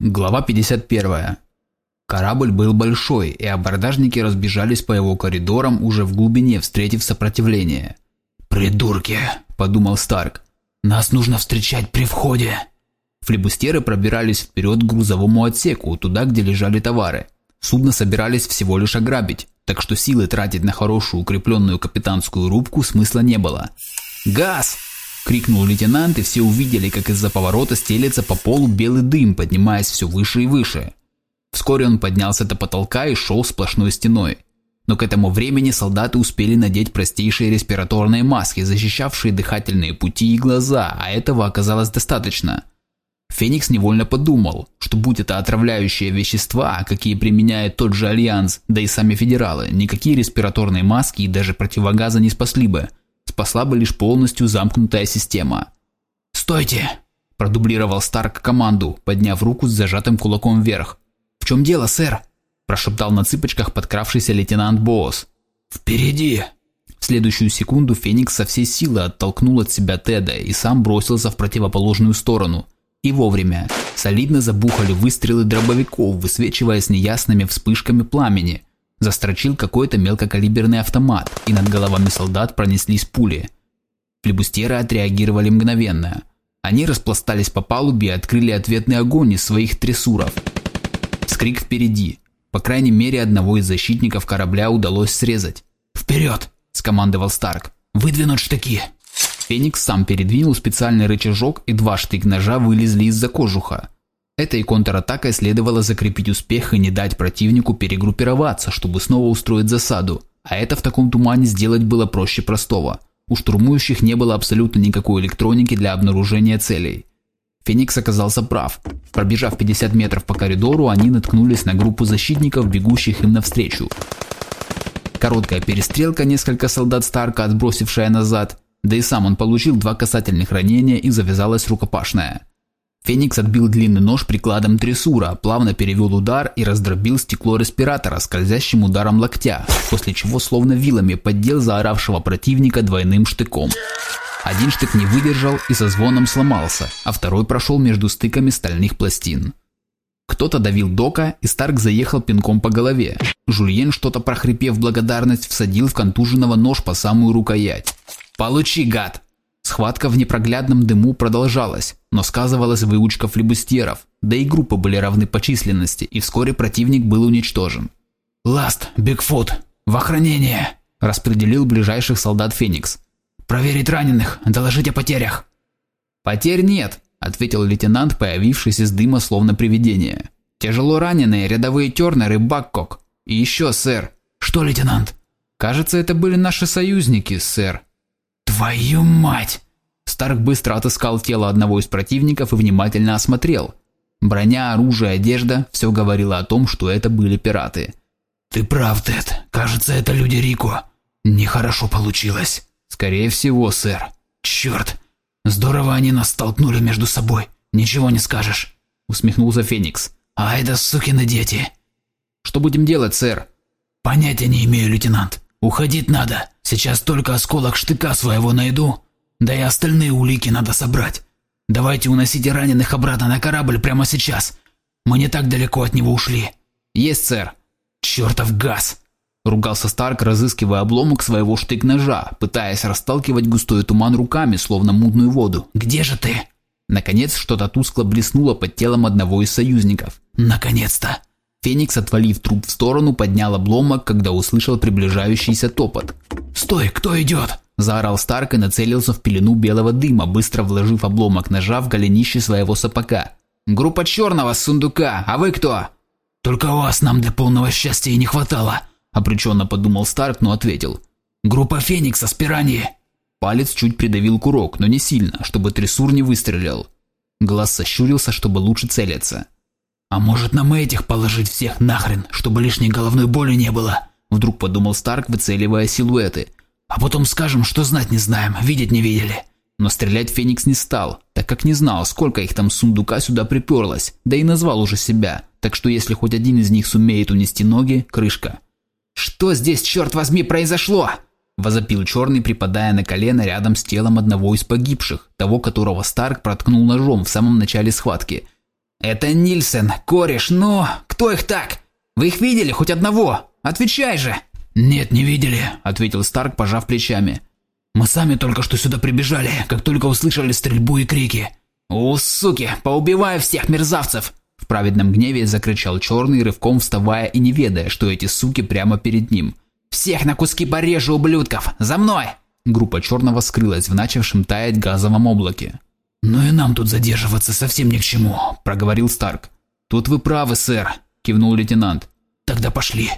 Глава 51. Корабль был большой, и абордажники разбежались по его коридорам уже в глубине, встретив сопротивление. «Придурки!» – подумал Старк. «Нас нужно встречать при входе!» Флебустеры пробирались вперед к грузовому отсеку, туда, где лежали товары. Судно собирались всего лишь ограбить, так что силы тратить на хорошую укрепленную капитанскую рубку смысла не было. «Газ!» – крикнул лейтенант, и все увидели, как из-за поворота стелется по полу белый дым, поднимаясь все выше и выше. Вскоре он поднялся до потолка и шел сплошной стеной. Но к этому времени солдаты успели надеть простейшие респираторные маски, защищавшие дыхательные пути и глаза, а этого оказалось достаточно. Феникс невольно подумал, что будь это отравляющие вещества, какие применяет тот же Альянс, да и сами федералы, никакие респираторные маски и даже противогаза не спасли бы – спасла бы лишь полностью замкнутая система. «Стойте!» – продублировал Старк команду, подняв руку с зажатым кулаком вверх. «В чем дело, сэр?» – прошептал на цыпочках подкравшийся лейтенант Боос. «Впереди!» В следующую секунду Феникс со всей силы оттолкнул от себя Теда и сам бросился в противоположную сторону. И вовремя. Солидно забухали выстрелы дробовиков, высвечиваясь неясными вспышками пламени – Застрочил какой-то мелкокалиберный автомат, и над головами солдат пронеслись пули. Флебустеры отреагировали мгновенно. Они распластались по палубе и открыли ответный огонь из своих трессуров. Скрик впереди. По крайней мере, одного из защитников корабля удалось срезать. «Вперед!» – скомандовал Старк. «Выдвинуть штыки!» Феникс сам передвинул специальный рычажок, и два штык-ножа вылезли из-за кожуха. Этой контратакой следовало закрепить успех и не дать противнику перегруппироваться, чтобы снова устроить засаду. А это в таком тумане сделать было проще простого. У штурмующих не было абсолютно никакой электроники для обнаружения целей. Феникс оказался прав. Пробежав 50 метров по коридору, они наткнулись на группу защитников, бегущих им навстречу. Короткая перестрелка, несколько солдат Старка, отбросившая назад, да и сам он получил два касательных ранения и завязалась рукопашная. Феникс отбил длинный нож прикладом трессура, плавно перевел удар и раздробил стекло респиратора скользящим ударом локтя, после чего словно вилами поддел заоравшего противника двойным штыком. Один штык не выдержал и со звоном сломался, а второй прошел между стыками стальных пластин. Кто-то давил Дока, и Старк заехал пинком по голове. Жульен, что-то прохрипев благодарность, всадил в контуженного нож по самую рукоять. «Получи, гад!» Схватка в непроглядном дыму продолжалась, но сказывалась выучка флебустьеров, да и группы были равны по численности, и вскоре противник был уничтожен. «Ласт, Бигфут, в охранение!» – распределил ближайших солдат Феникс. «Проверить раненых, доложить о потерях!» «Потерь нет», – ответил лейтенант, появившись из дыма словно привидение. «Тяжело раненые рядовые Тернер и Баккок. И еще, сэр». «Что, лейтенант?» «Кажется, это были наши союзники, сэр», «Твою мать!» Старк быстро отыскал тело одного из противников и внимательно осмотрел. Броня, оружие, одежда – все говорило о том, что это были пираты. «Ты прав, Тед. Кажется, это люди Рико. Нехорошо получилось». «Скорее всего, сэр». «Черт! Здорово они нас столкнули между собой. Ничего не скажешь», – усмехнулся Феникс. «Ай да сукины дети!» «Что будем делать, сэр?» «Понятия не имею, лейтенант. Уходить надо. Сейчас только осколок штыка своего найду, да и остальные улики надо собрать. Давайте уносите раненых обратно на корабль прямо сейчас. Мы не так далеко от него ушли. Есть, сэр. Чертов газ. Ругался Старк, разыскивая обломок своего штык-ножа, пытаясь расталкивать густой туман руками, словно мутную воду. «Где же ты?» Наконец, что-то тускло блеснуло под телом одного из союзников. «Наконец-то!» Феникс, отвалив труп в сторону, поднял обломок, когда услышал приближающийся топот. «Стой, кто идет?» – заорал Старк и нацелился в пелену белого дыма, быстро вложив обломок ножа в голенище своего сапога. «Группа черного с сундука, а вы кто?» «Только вас нам для полного счастья и не хватало», – обреченно подумал Старк, но ответил. «Группа Феникса с пираньи». Палец чуть придавил курок, но не сильно, чтобы трессур не выстрелил. Глаз сощурился, чтобы лучше целиться. «А может нам этих положить всех нахрен, чтобы лишней головной боли не было?» Вдруг подумал Старк, выцеливая силуэты. «А потом скажем, что знать не знаем, видеть не видели». Но стрелять Феникс не стал, так как не знал, сколько их там сундука сюда приперлось, да и назвал уже себя, так что если хоть один из них сумеет унести ноги, крышка. «Что здесь, черт возьми, произошло?» Возопил черный, припадая на колено рядом с телом одного из погибших, того, которого Старк проткнул ножом в самом начале схватки – «Это Нильсен, кореш, но... Кто их так? Вы их видели, хоть одного? Отвечай же!» «Нет, не видели», — ответил Старк, пожав плечами. «Мы сами только что сюда прибежали, как только услышали стрельбу и крики». «У, суки, поубиваю всех мерзавцев!» В праведном гневе закричал Черный, рывком вставая и не ведая, что эти суки прямо перед ним. «Всех на куски порежу, ублюдков! За мной!» Группа Черного скрылась в начавшем таять газовом облаке. «Ну и нам тут задерживаться совсем ни к чему», – проговорил Старк. «Тут вы правы, сэр», – кивнул лейтенант. «Тогда пошли».